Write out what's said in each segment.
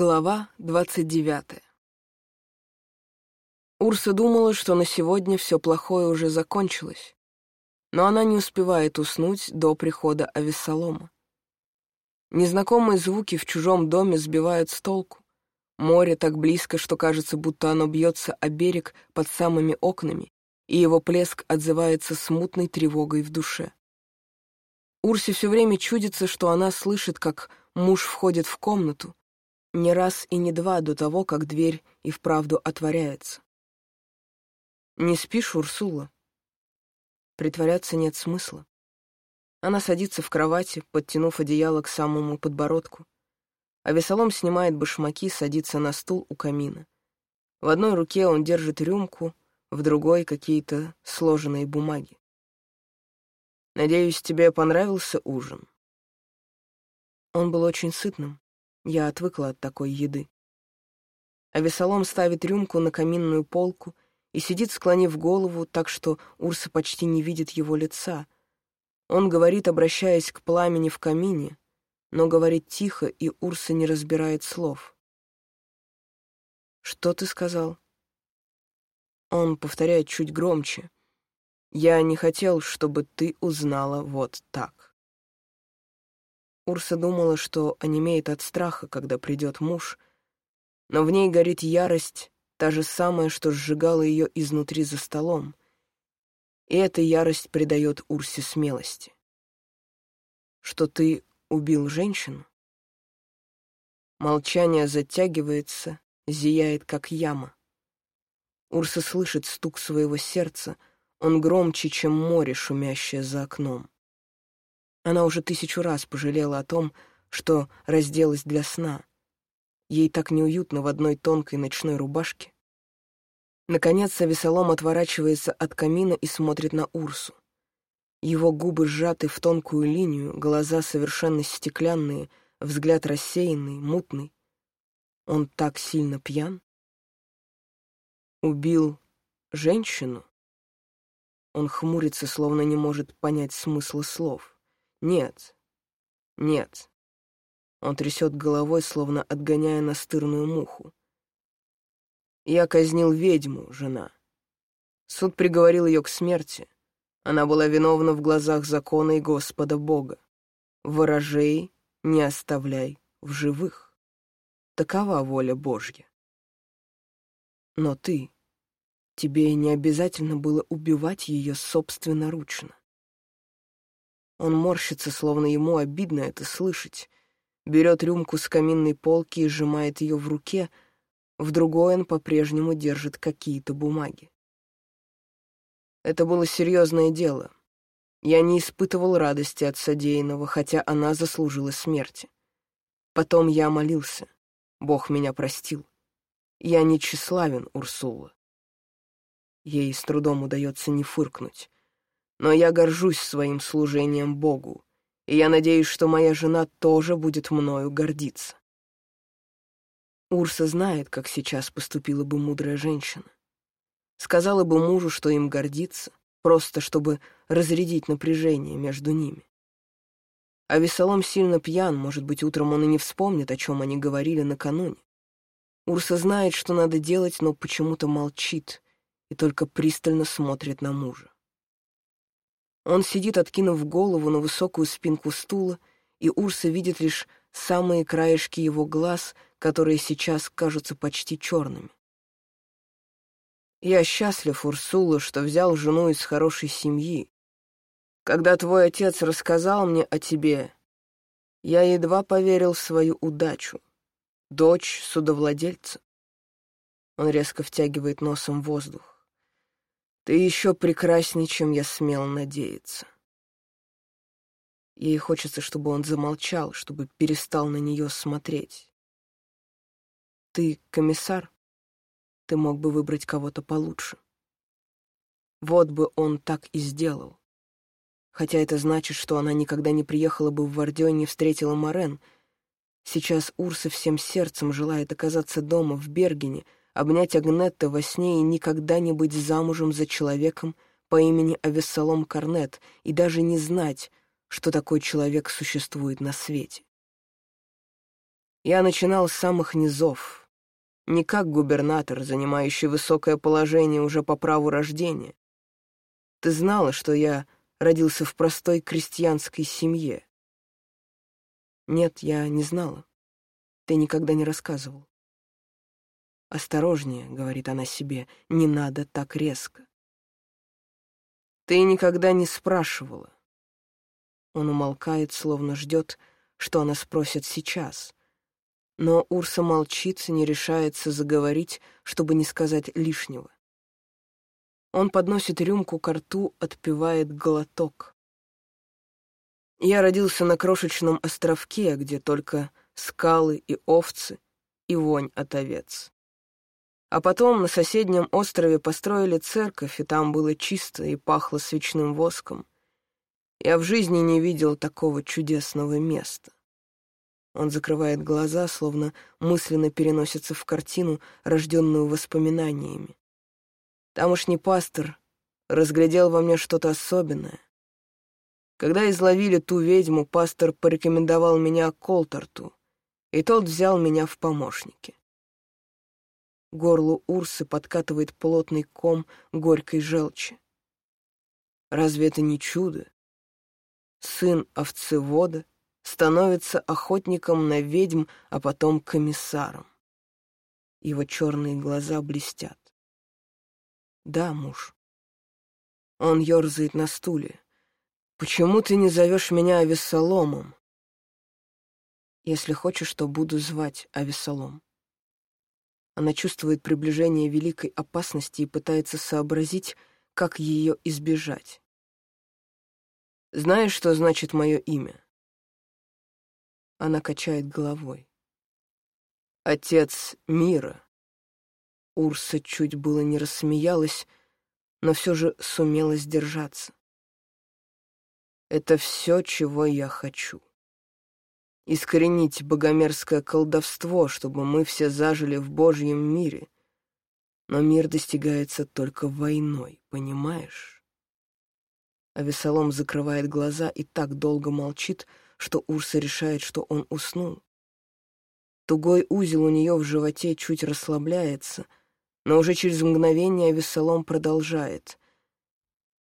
Глава двадцать девятая. Урса думала, что на сегодня все плохое уже закончилось, но она не успевает уснуть до прихода Авессалома. Незнакомые звуки в чужом доме сбивают с толку. Море так близко, что кажется, будто оно бьется о берег под самыми окнами, и его плеск отзывается смутной тревогой в душе. Урсе все время чудится, что она слышит, как муж входит в комнату, не раз и не два до того, как дверь и вправду отворяется. «Не спишь, Урсула?» Притворяться нет смысла. Она садится в кровати, подтянув одеяло к самому подбородку. А Весолом снимает башмаки, садится на стул у камина. В одной руке он держит рюмку, в другой — какие-то сложенные бумаги. «Надеюсь, тебе понравился ужин?» Он был очень сытным. Я отвыкла от такой еды. А Весолом ставит рюмку на каминную полку и сидит, склонив голову, так что Урса почти не видит его лица. Он говорит, обращаясь к пламени в камине, но говорит тихо, и Урса не разбирает слов. «Что ты сказал?» Он повторяет чуть громче. «Я не хотел, чтобы ты узнала вот так». Урса думала, что онемеет от страха, когда придет муж, но в ней горит ярость, та же самая, что сжигала ее изнутри за столом. И эта ярость придает Урсе смелости. Что ты убил женщину? Молчание затягивается, зияет, как яма. Урса слышит стук своего сердца, он громче, чем море, шумящее за окном. Она уже тысячу раз пожалела о том, что разделась для сна. Ей так неуютно в одной тонкой ночной рубашке. Наконец, Авесолом отворачивается от камина и смотрит на Урсу. Его губы сжаты в тонкую линию, глаза совершенно стеклянные, взгляд рассеянный, мутный. Он так сильно пьян. Убил женщину? Он хмурится, словно не может понять смысла слов. Нет, нет. Он трясет головой, словно отгоняя настырную муху. Я казнил ведьму, жена. Суд приговорил ее к смерти. Она была виновна в глазах закона и Господа Бога. Ворожей не оставляй в живых. Такова воля Божья. Но ты, тебе не обязательно было убивать ее собственноручно. Он морщится, словно ему обидно это слышать. Берет рюмку с каминной полки и сжимает ее в руке, в другой он по-прежнему держит какие-то бумаги. Это было серьезное дело. Я не испытывал радости от содеянного, хотя она заслужила смерти. Потом я молился. Бог меня простил. Я не тщеславен, Урсула. Ей с трудом удается не фыркнуть но я горжусь своим служением Богу, и я надеюсь, что моя жена тоже будет мною гордиться. Урса знает, как сейчас поступила бы мудрая женщина. Сказала бы мужу, что им гордится, просто чтобы разрядить напряжение между ними. А Весолом сильно пьян, может быть, утром он и не вспомнит, о чем они говорили накануне. Урса знает, что надо делать, но почему-то молчит и только пристально смотрит на мужа. Он сидит, откинув голову на высокую спинку стула, и Урса видит лишь самые краешки его глаз, которые сейчас кажутся почти черными. «Я счастлив, Урсула, что взял жену из хорошей семьи. Когда твой отец рассказал мне о тебе, я едва поверил в свою удачу. Дочь судовладельца». Он резко втягивает носом воздух. Ты еще прекраснее, чем я смел надеяться. Ей хочется, чтобы он замолчал, чтобы перестал на нее смотреть. Ты комиссар? Ты мог бы выбрать кого-то получше. Вот бы он так и сделал. Хотя это значит, что она никогда не приехала бы в Вардё и не встретила Морен. Сейчас Урса всем сердцем желает оказаться дома, в Бергене, обнять Агнетта во сне и никогда не быть замужем за человеком по имени Авессалом Корнет и даже не знать, что такой человек существует на свете. Я начинал с самых низов, не как губернатор, занимающий высокое положение уже по праву рождения. Ты знала, что я родился в простой крестьянской семье. Нет, я не знала. Ты никогда не рассказывал. «Осторожнее», — говорит она себе, — «не надо так резко». «Ты никогда не спрашивала». Он умолкает, словно ждет, что она спросит сейчас. Но Урса молчит, не решается заговорить, чтобы не сказать лишнего. Он подносит рюмку к рту, отпивает глоток. Я родился на крошечном островке, где только скалы и овцы, и вонь от овец. А потом на соседнем острове построили церковь, и там было чисто и пахло свечным воском. Я в жизни не видел такого чудесного места. Он закрывает глаза, словно мысленно переносится в картину, рожденную воспоминаниями. Тамошний пастор разглядел во мне что-то особенное. Когда изловили ту ведьму, пастор порекомендовал меня Колтарту, и тот взял меня в помощники горлу Урсы подкатывает плотный ком горькой желчи. Разве это не чудо? Сын овцевода становится охотником на ведьм, а потом комиссаром. Его черные глаза блестят. Да, муж. Он ерзает на стуле. Почему ты не зовешь меня Авессаломом? Если хочешь, то буду звать Авессалом. Она чувствует приближение великой опасности и пытается сообразить, как ее избежать. «Знаешь, что значит мое имя?» Она качает головой. «Отец мира». Урса чуть было не рассмеялась, но все же сумела сдержаться. «Это все, чего я хочу» искоренить богомерзкое колдовство, чтобы мы все зажили в Божьем мире. Но мир достигается только войной, понимаешь? А Весолом закрывает глаза и так долго молчит, что Урса решает, что он уснул. Тугой узел у нее в животе чуть расслабляется, но уже через мгновение Весолом продолжает.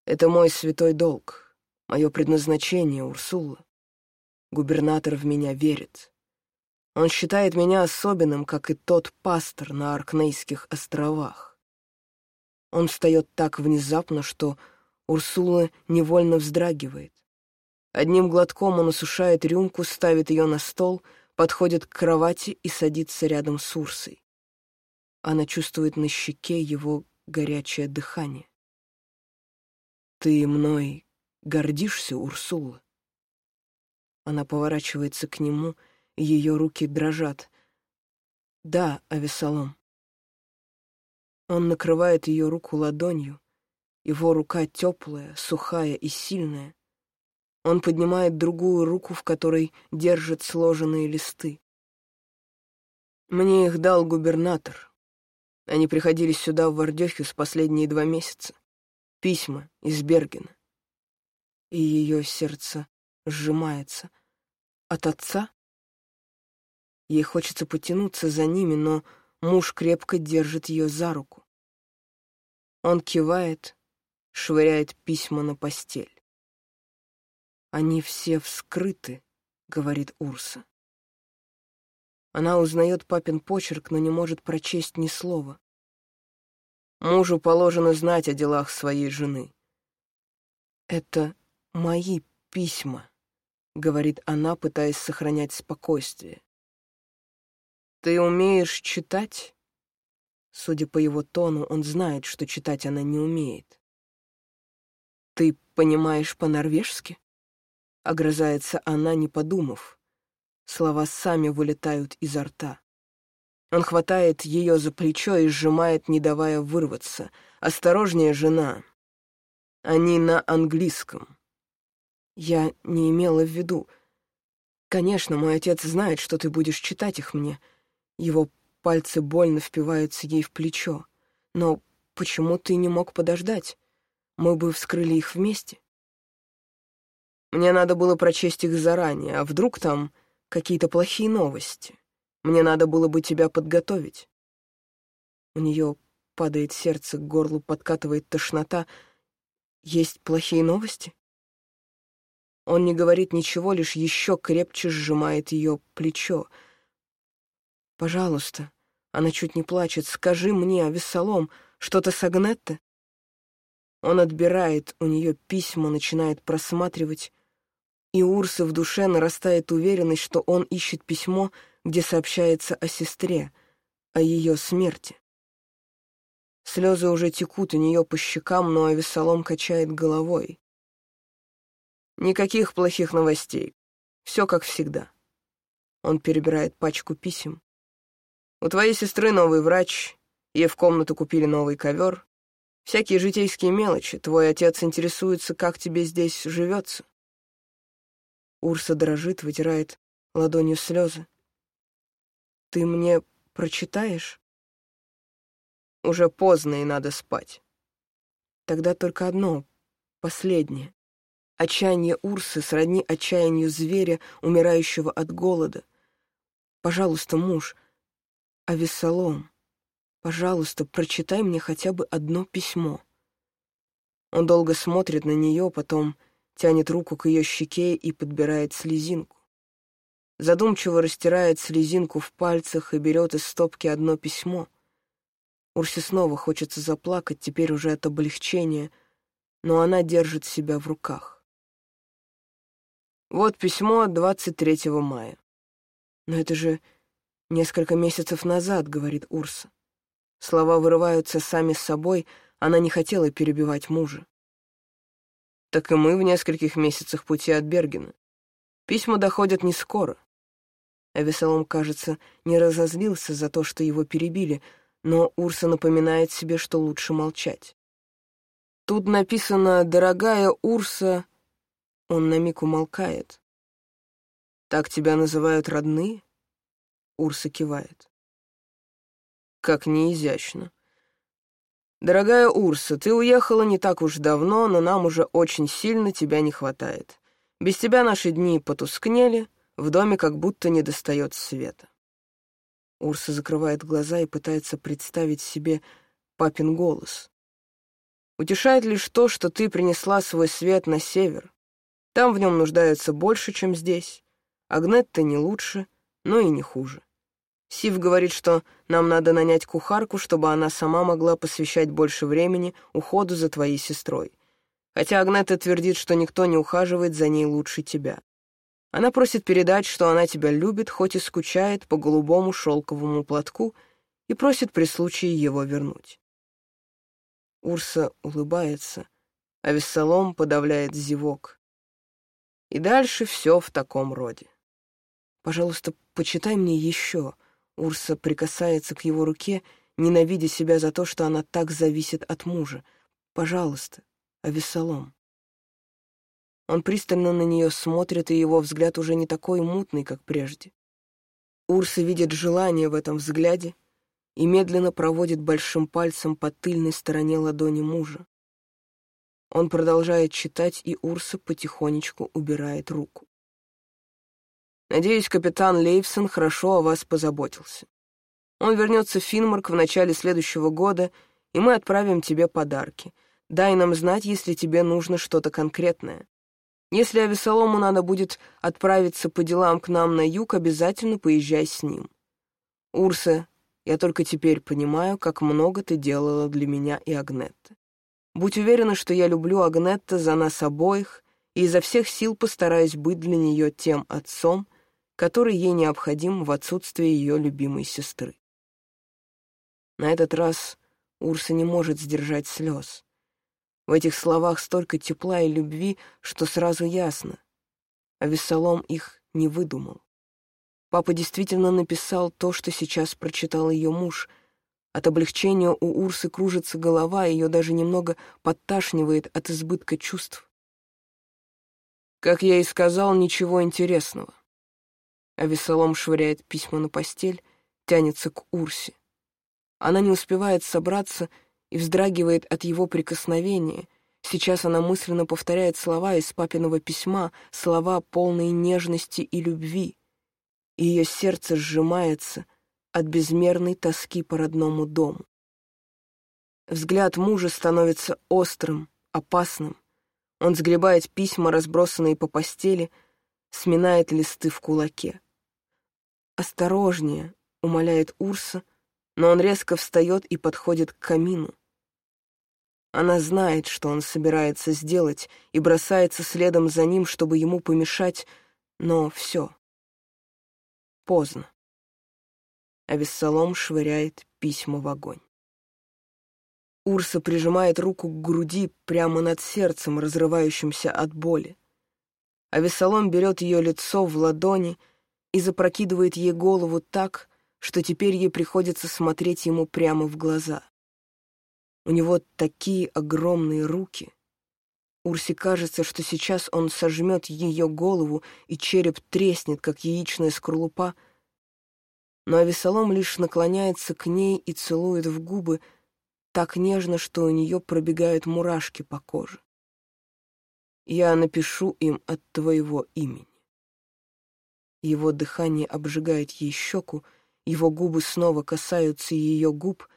«Это мой святой долг, мое предназначение, Урсула. Губернатор в меня верит. Он считает меня особенным, как и тот пастор на Аркнейских островах. Он встает так внезапно, что Урсула невольно вздрагивает. Одним глотком он осушает рюмку, ставит ее на стол, подходит к кровати и садится рядом с Урсой. Она чувствует на щеке его горячее дыхание. «Ты мной гордишься, Урсула?» Она поворачивается к нему, и ее руки дрожат. «Да, Авесолом». Он накрывает ее руку ладонью. Его рука теплая, сухая и сильная. Он поднимает другую руку, в которой держит сложенные листы. Мне их дал губернатор. Они приходили сюда, в Вардехюс, последние два месяца. Письма из Бергена. И ее сердце сжимается. От отца? Ей хочется потянуться за ними, но муж крепко держит ее за руку. Он кивает, швыряет письма на постель. «Они все вскрыты», — говорит Урса. Она узнает папин почерк, но не может прочесть ни слова. Мужу положено знать о делах своей жены. Это мои письма, говорит она, пытаясь сохранять спокойствие. Ты умеешь читать? Судя по его тону, он знает, что читать она не умеет. Ты понимаешь по-норвежски? Огрызается она, не подумав. Слова сами вылетают изо рта. Он хватает ее за плечо и сжимает, не давая вырваться. «Осторожнее, жена. Они на английском. Я не имела в виду. Конечно, мой отец знает, что ты будешь читать их мне. Его пальцы больно впиваются ей в плечо. Но почему ты не мог подождать? Мы бы вскрыли их вместе. Мне надо было прочесть их заранее, а вдруг там какие-то плохие новости. Мне надо было бы тебя подготовить». У нее падает сердце, к горлу подкатывает тошнота. «Есть плохие новости?» Он не говорит ничего, лишь еще крепче сжимает ее плечо. «Пожалуйста», — она чуть не плачет, — «скажи мне, Авессалом, что-то с Агнетте?» Он отбирает у нее письма, начинает просматривать, и Урса в душе нарастает уверенность, что он ищет письмо, где сообщается о сестре, о ее смерти. Слезы уже текут у нее по щекам, но Авессалом качает головой. Никаких плохих новостей. Все как всегда. Он перебирает пачку писем. У твоей сестры новый врач, ей в комнату купили новый ковер. Всякие житейские мелочи. Твой отец интересуется, как тебе здесь живется. Урса дрожит, вытирает ладонью слезы. «Ты мне прочитаешь?» «Уже поздно, и надо спать». «Тогда только одно, последнее. Отчаяние Урсы сродни отчаянию зверя, умирающего от голода. Пожалуйста, муж, Авессалом, пожалуйста, прочитай мне хотя бы одно письмо. Он долго смотрит на нее, потом тянет руку к ее щеке и подбирает слезинку. Задумчиво растирает слезинку в пальцах и берет из стопки одно письмо. Урсе снова хочется заплакать, теперь уже от облегчения, но она держит себя в руках. Вот письмо от 23 мая. Но это же несколько месяцев назад, говорит Урса. Слова вырываются сами с собой, она не хотела перебивать мужа. Так и мы в нескольких месяцах пути от Бергена. Письма доходят не скоро. А Веселом, кажется, не разозлился за то, что его перебили, но Урса напоминает себе, что лучше молчать. Тут написано «Дорогая Урса», он на миг умолкает. «Так тебя называют родные?» Урса кивает. «Как неизящно. Дорогая Урса, ты уехала не так уж давно, но нам уже очень сильно тебя не хватает. Без тебя наши дни потускнели, в доме как будто не достает света». Урса закрывает глаза и пытается представить себе папин голос. «Утешает лишь то, что ты принесла свой свет на север, там в нем нуждаются больше, чем здесь. Агнетта не лучше, но и не хуже. Сив говорит, что нам надо нанять кухарку, чтобы она сама могла посвящать больше времени уходу за твоей сестрой. Хотя Агнетта твердит, что никто не ухаживает за ней лучше тебя. Она просит передать, что она тебя любит, хоть и скучает по голубому шелковому платку, и просит при случае его вернуть. Урса улыбается, а Вессалом подавляет зевок. И дальше все в таком роде. «Пожалуйста, почитай мне еще». Урса прикасается к его руке, ненавидя себя за то, что она так зависит от мужа. «Пожалуйста, Авессалом». Он пристально на нее смотрит, и его взгляд уже не такой мутный, как прежде. Урса видит желание в этом взгляде и медленно проводит большим пальцем по тыльной стороне ладони мужа. Он продолжает читать, и Урса потихонечку убирает руку. «Надеюсь, капитан Лейвсон хорошо о вас позаботился. Он вернется в Финмарк в начале следующего года, и мы отправим тебе подарки. Дай нам знать, если тебе нужно что-то конкретное. Если Авесолому надо будет отправиться по делам к нам на юг, обязательно поезжай с ним. Урса, я только теперь понимаю, как много ты делала для меня и Агнетты. Будь уверена, что я люблю Агнетта за нас обоих и изо всех сил постараюсь быть для нее тем отцом, который ей необходим в отсутствие ее любимой сестры. На этот раз Урса не может сдержать слез. В этих словах столько тепла и любви, что сразу ясно. А Вессалом их не выдумал. Папа действительно написал то, что сейчас прочитал ее муж — от облегчения у Урсы кружится голова, ее даже немного подташнивает от избытка чувств. Как я и сказал, ничего интересного. А Весолом швыряет письма на постель, тянется к Урсе. Она не успевает собраться и вздрагивает от его прикосновения. Сейчас она мысленно повторяет слова из папиного письма, слова полные нежности и любви. и ее сердце сжимается от безмерной тоски по родному дому. Взгляд мужа становится острым, опасным. Он сгребает письма, разбросанные по постели, сминает листы в кулаке. «Осторожнее», — умоляет Урса, но он резко встает и подходит к камину. Она знает, что он собирается сделать, и бросается следом за ним, чтобы ему помешать, но все. Поздно. А Вессалом швыряет письма в огонь. Урса прижимает руку к груди прямо над сердцем, разрывающимся от боли. А Вессалом берет ее лицо в ладони и запрокидывает ей голову так, что теперь ей приходится смотреть ему прямо в глаза. У него такие огромные руки. Урсе кажется, что сейчас он сожмет ее голову, и череп треснет, как яичная скорлупа, но Авесолом лишь наклоняется к ней и целует в губы так нежно, что у нее пробегают мурашки по коже. «Я напишу им от твоего имени». Его дыхание обжигает ей щеку, его губы снова касаются ее губ,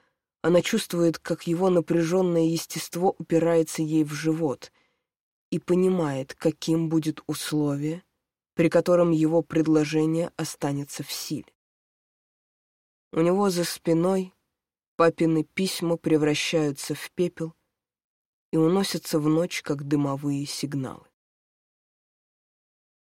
она чувствует, как его напряженное естество упирается ей в живот и понимает, каким будет условие, при котором его предложение останется в силе. У него за спиной папины письма превращаются в пепел и уносятся в ночь, как дымовые сигналы.